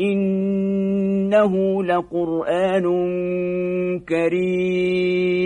إنه لقرآن كريم.